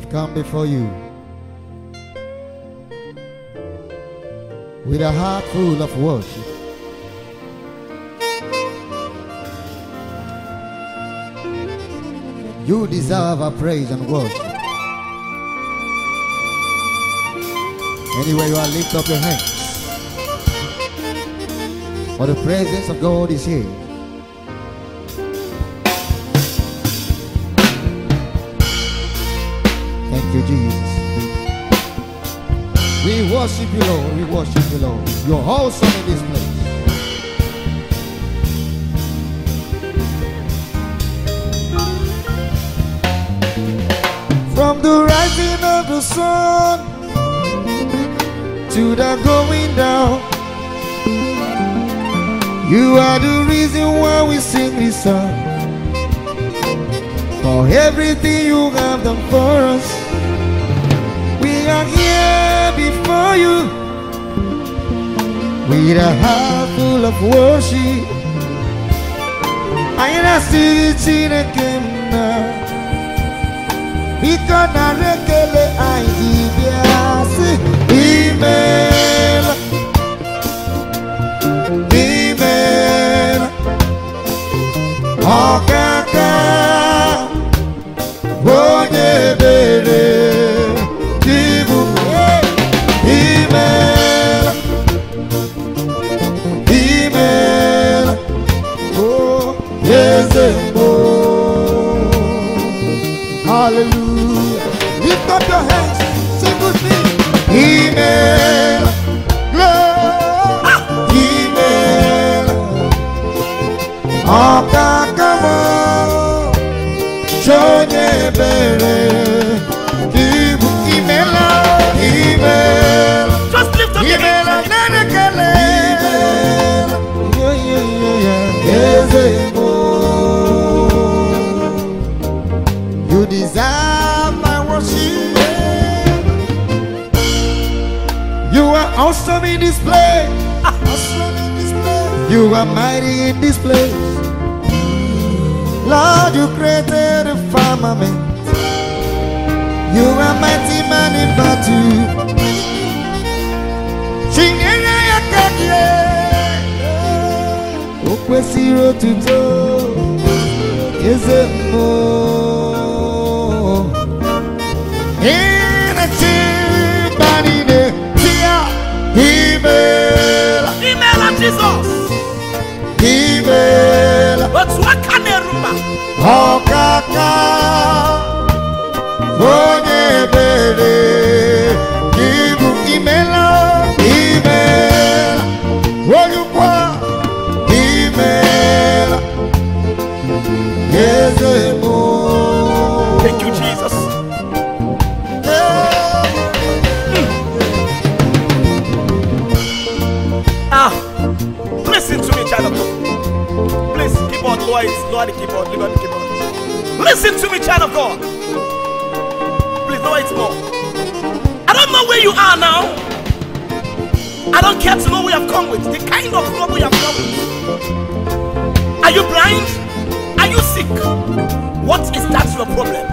Have come before you with a heart full of worship. You deserve our praise and worship. Anyway, you are, lift up your hands. For the presence of God is here. You, Jesus. We worship you, Lord. We worship you, Lord. You're awesome in this place. From the rising of the sun to the going down, you are the reason why we sing this song. For everything you have done for us, are here before you with a heart full of worship. I ask you to come now. Biko na Jesus. Listen to me, child of God. Please lower it more. I don't know where you are now. I don't care to know where you've come with, the kind of trouble you have come with. Are you blind? Are you sick? What is that your problem?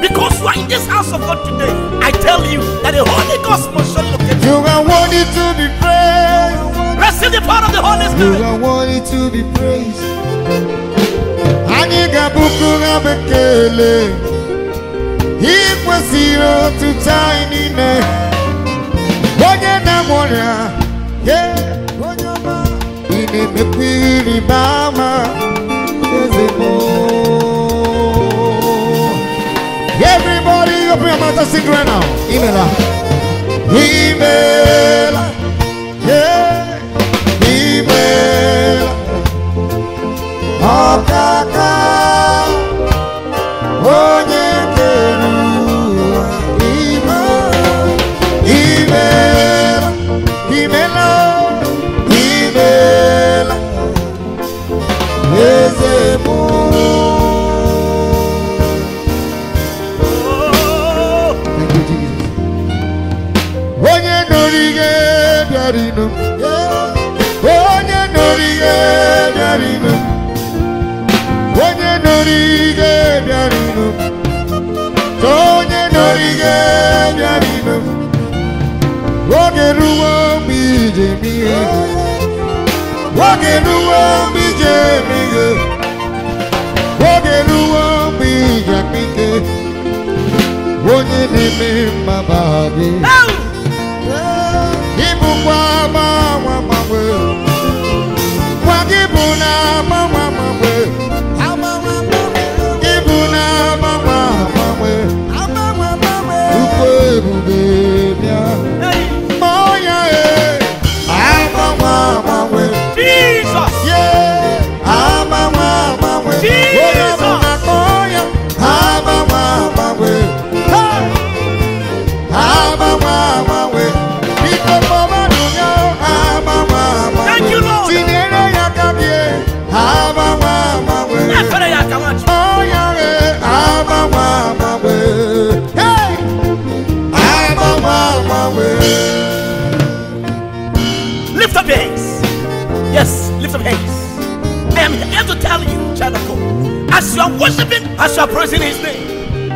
Because you are in this house of God today, I tell you that the Holy Ghost must surely locate you. You are worthy to be praised. Receive the power of the Holy Spirit. You are worthy to be praised. Anyị ga-abụkụ ha bekele. Ị kwesịrị anyị niile. Onye ọma. Ị na-emekwa ịrịba ama. Everybody open your mouth and sing right now. Imela. Imela. Oge ruo mgbe ije emeghe oge ruo mgbe ije akpike onye na-eme mma baa gị are worshiping, as you are praising His name,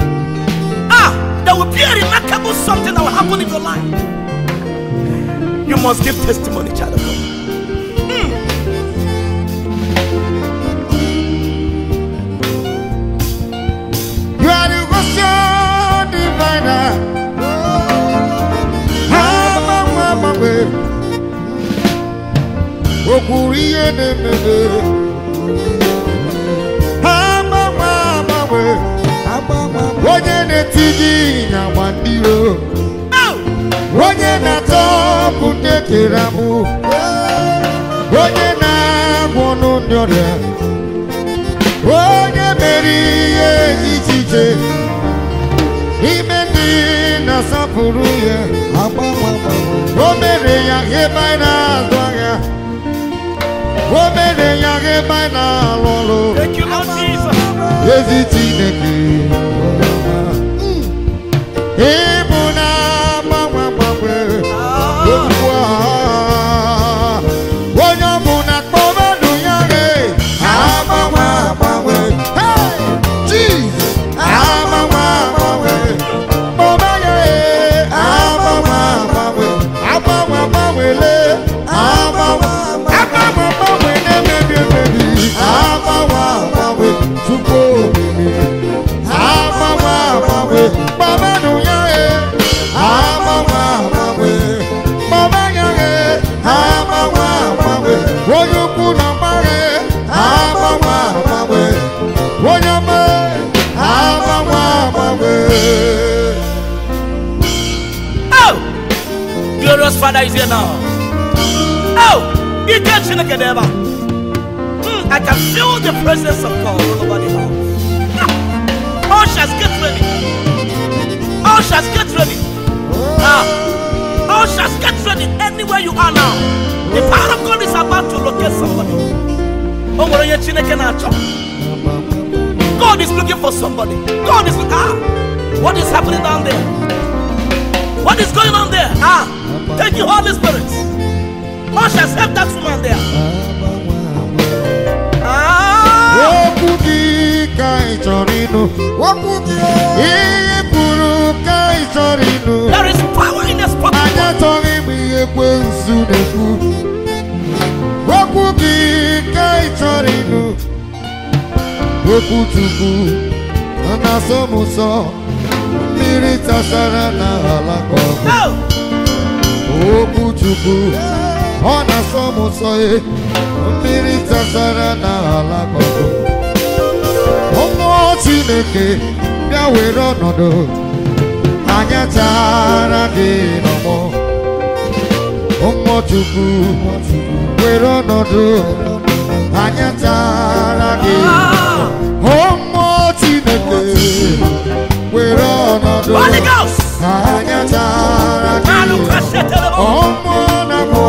ah, there will be a remarkable something that will happen in your life. You must give testimony, child of God. You are the Goshen diviner. Agbanwe agbanwe. O kwuru ihe Onye na-etinye ịnyagba ndị iro. Onye na-atọpụ ndị kere amụ. Onye na-agwọ ọnụ ndị ọrịa. Onye mere ihe iche iche. Ime ndị na-asọpụrụ ya. O mere ya ebe anyị na-azụ ahịa. O mere ya ebe anyị na-alụ ọrụ. Ezi Chineke. Ịbụ Kedeva. Hmm, I can feel the presence of God all over the house. Ah, Ushers, get ready. Ushers, get ready. Ah, ushers, get ready anywhere you are now. The power of God is about to locate somebody. God is looking for somebody. God is looking. Ah, what is happening down there? What is going on there? Ah, thank you, Holy Spirit. Ushers, help that woman there. Ah, Okwu gị ka ị chọrọ ịnụ. Okwu gị. Ihe kwuru ka ị chọrọ ịnụ. there is power in the spot. Anyị achọghị m ihe ekwensu na-ekwu. Okwu gị ka ị chọrọ ịnụ. Okwu Chukwu ọ na-asọ m ụsọ. Mmiri tasara n'ala ka ọ bụ. Okwu Chukwu ọ na-asọ m ụsọ e. Mmiri tasara n'ala ka ọ bụ. Mmụọ Chineke bịa were ọnọdụ. Anyị achara gị n'ọgbọ. Mmụọ Chukwu were ọnọdụ. Anyị achara gị. ah, Mmụọ Chineke were ọnọdụ. Holy Ghost. Anyị achara Manu gị. kashetelebo.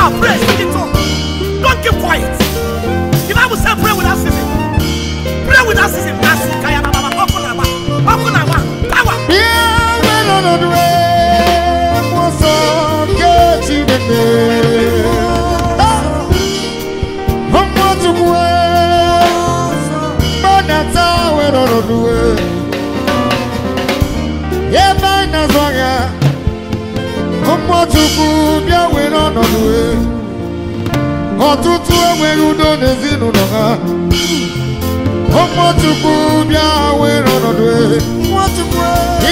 Wherever mmụọ Chukwu bịa were ọnọdụ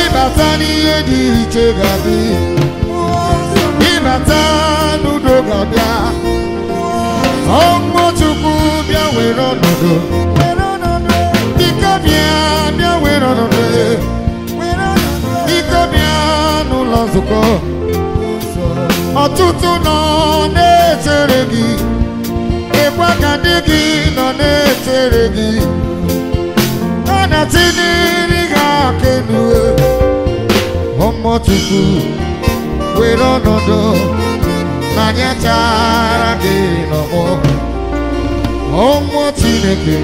ịbata n'ihe dị iche ga-adị ịbata n'udo ga-abịa ọmụ chukwu oh, bịa were ọnọdụ biko bịa bịa were ọnọdụ biko bịa n'ụlọ nzukọ ọtụtụ nọ na-echere gị. Ịkwa ka ndị gị nọ na-echere gị natini niga kenue ọmọ chukwu were ọnọdụ na nyechara gị n'ọgbọ ọmụ chineke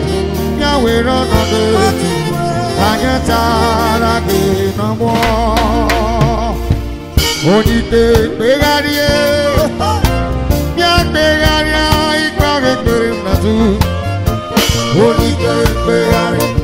ya chara ọnọdụ na nyechara gị n'ọgbọ onite kpegharịa bịa kpegharịa ikpe ekpere mmadụ onite kpegharịa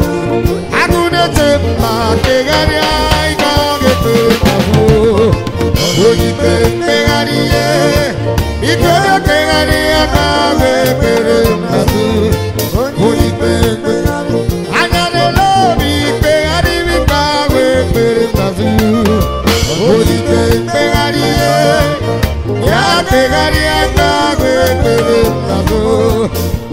ahụ ekpere m n'azụ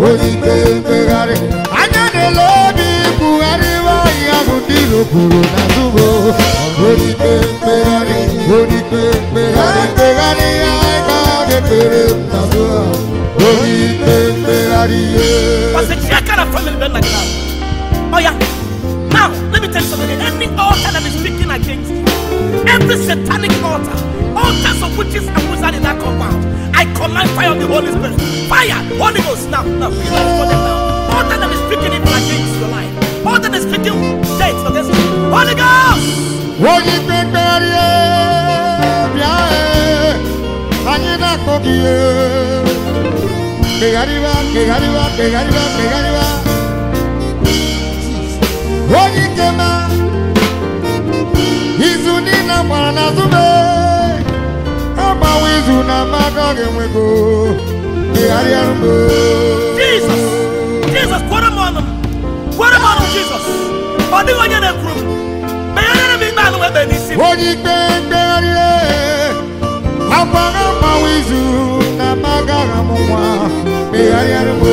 onite kpegharị anya na-ele obi kwugharịwa ihe ahụ ndị iro kwuru n'azụ m onite kpegharị onite kpegharị kpegharị ya ikpe ahụ ekpere m n'azụ onite kpegharị Was a kind of family been like that. Oh yeah. Now let me tell you something. Any altar that is speaking against you, every satanic altar, altars of witches and wizards in that compound, I command fire of the Holy Spirit. Fire, Holy Ghost. Now, now, you know for them now. Altar that is speaking evil against your life. Altar that is speaking death against you. Holy Ghost. onye ikpe mkpegharị bịa ee, anyị na-akpọ gị ee. kpegharịwa kpegharịwa izu niile gbara n'azụ m ee. agbanwe izu na mmadụ ọ ga-enwego kpegharịa m Jesus. Jesus, kwere m ọnụ m. Kwere m ọnụ Jesus. Ọ dịghị onye na-ekwuru m. Meghere m ikpe anụ ebe n'isi m. onye ikpe mkpegharị agbara mmanwụ izu na magara m nwa megharịara m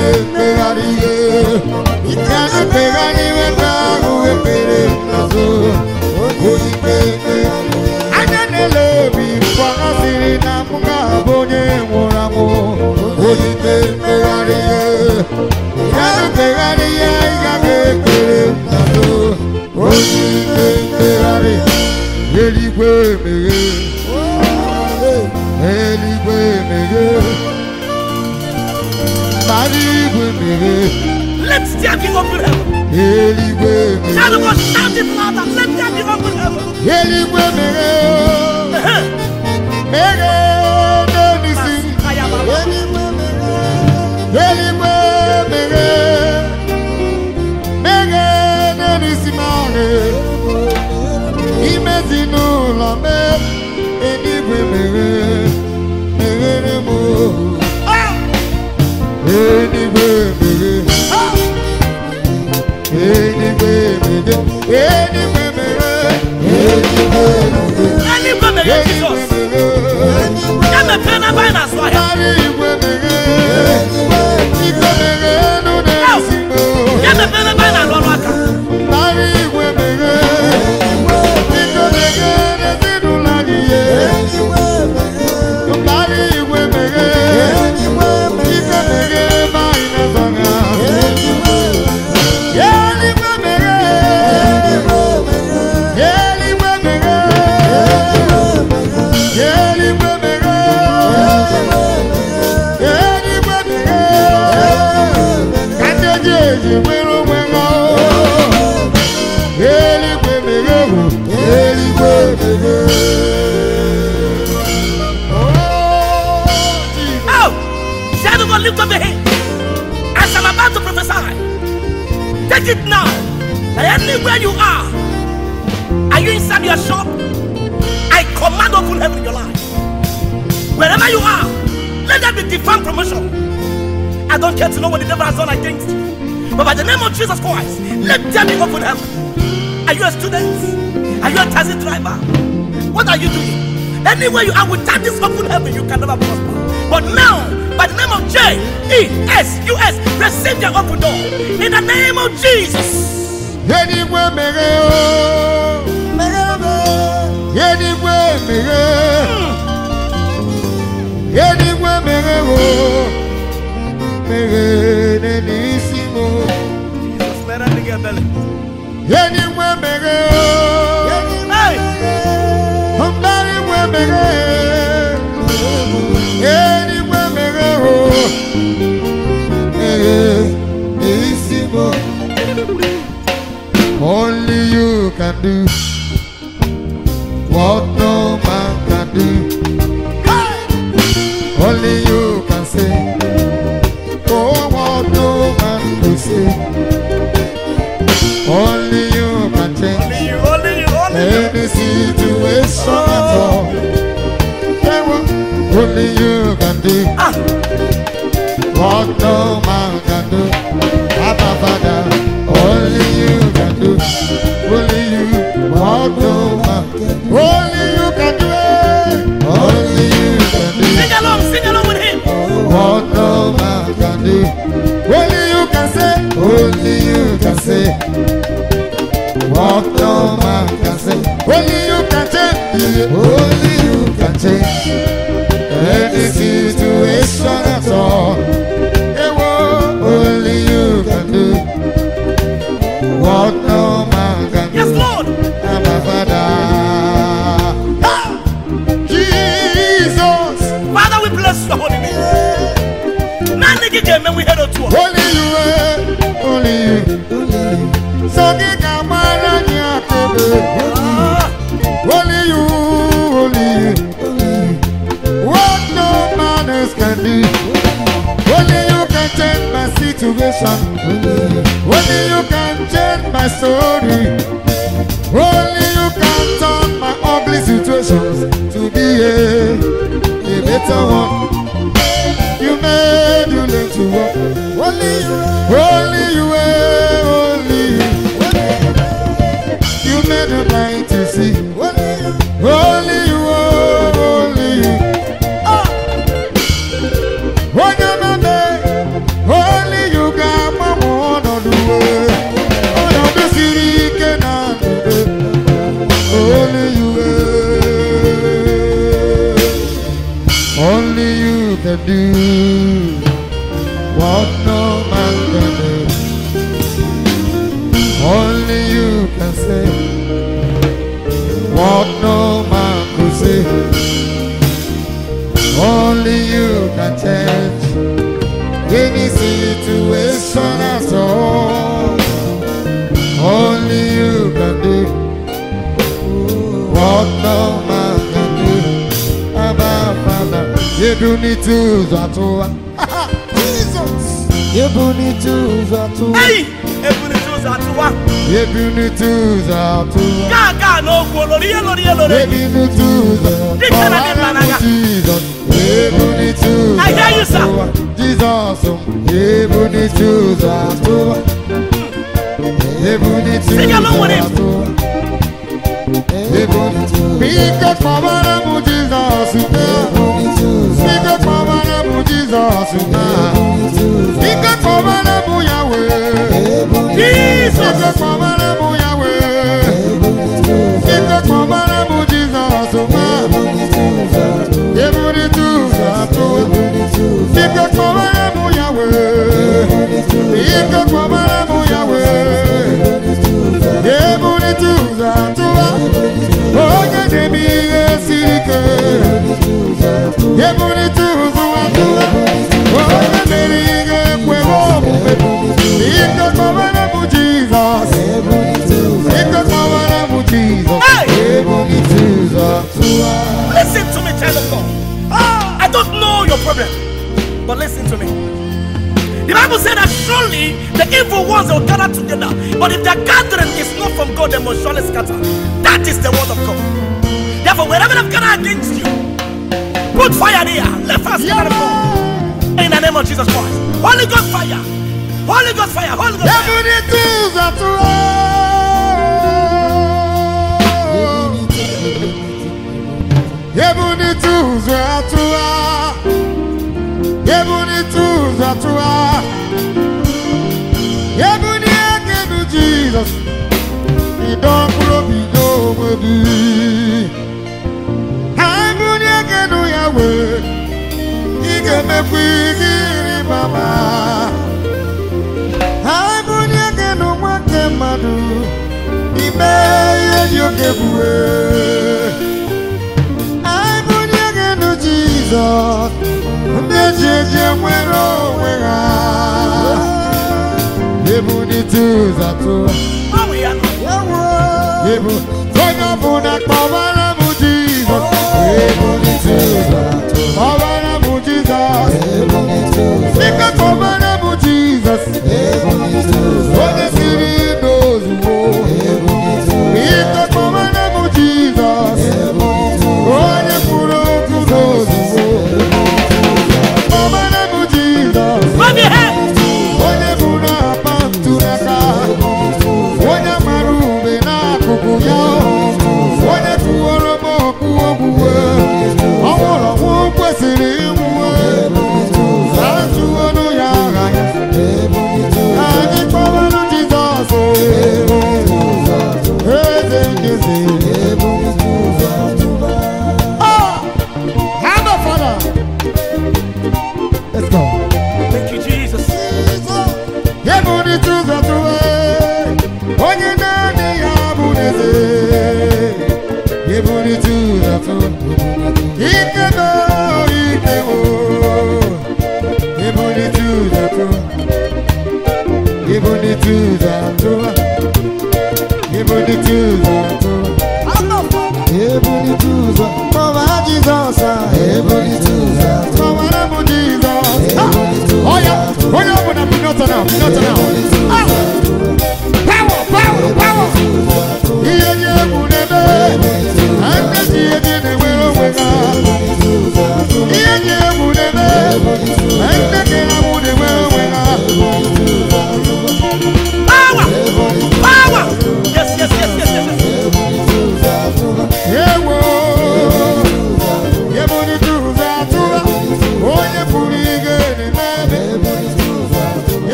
mkpegharị ya na mkpegharị weta ahụ ekpere eligwe mere eligwe mere maligwe mere. Let's there be open heaven. Eligwe mere. Tell them what shout it louder. Let there be open heaven. Eligwe mere. Mere denisi. Eligwe mere. Eligwe mere. Mere denisi mare. Imezinu. Get the by the name of Jesus Christ, let there be open heaven. Are you a student? Are you a taxi driver? What are you doing? Anywhere you are without this open heaven, you can never prosper. But now, by the name of J E S U S, receive your open door. In the name of Jesus. Mere Jesus, let that nigga belly. Edigwe mere o. Hey! Mbariwe mere. Edigwe mere o. Mere n'isi m o. Only you can do any situation at all. Only you can do Ah, what no man can do. Abba Father, only you can do. Only you, what no man can do. Only you can do it. Only you can do sing along, sing along with him. what no man can do. Only you can say. Only you can say. Change. Situation. Only you can change my story. Only you can turn my ugly situations to be a, a better one. You made you learn to walk. Only you, only you, eh, only you. You made the blind to see. Do what no man can do. Only you can say what no man could say. Only you can change any situation at all. Only you can do what no do need to Zatua. hey, ebuni tuzo atuwa. You do need to Zatua. Gaga no kwa lori ye lori ye lori. Baby, no to the Dika na di managa. Jesus. Baby, no to I hear you, sir. Jesus. Baby, no to the Baby, no to Sing along with him. Pick up my name, Jesus. My name, Jesus. Pick up my name, Yahweh. Pick Jesus. up my surely the evil ones will gather together, but if their gathering is not from God, they must surely scatter. That is the word of God. Therefore, wherever they've gathered against you, put fire there. Let us scatter them. In the name of Jesus Christ. Holy Ghost fire. Holy Ghost fire. Holy Ghost fire. Tuwa. Ebuni tuza tuwa. Ebuni tuza tuwa. Ebuni Jesus. Idokuro bido mwebi. Ebuni ekenu Yahweh. Ige mekwi giri mama. Abụghị eke na nwoke mmadụ ime ihe dị oke bue Abụghị eke na Jizọs ndị ji eji nwere onwe ha ebulite ụzọ tụọ Oh, we are not.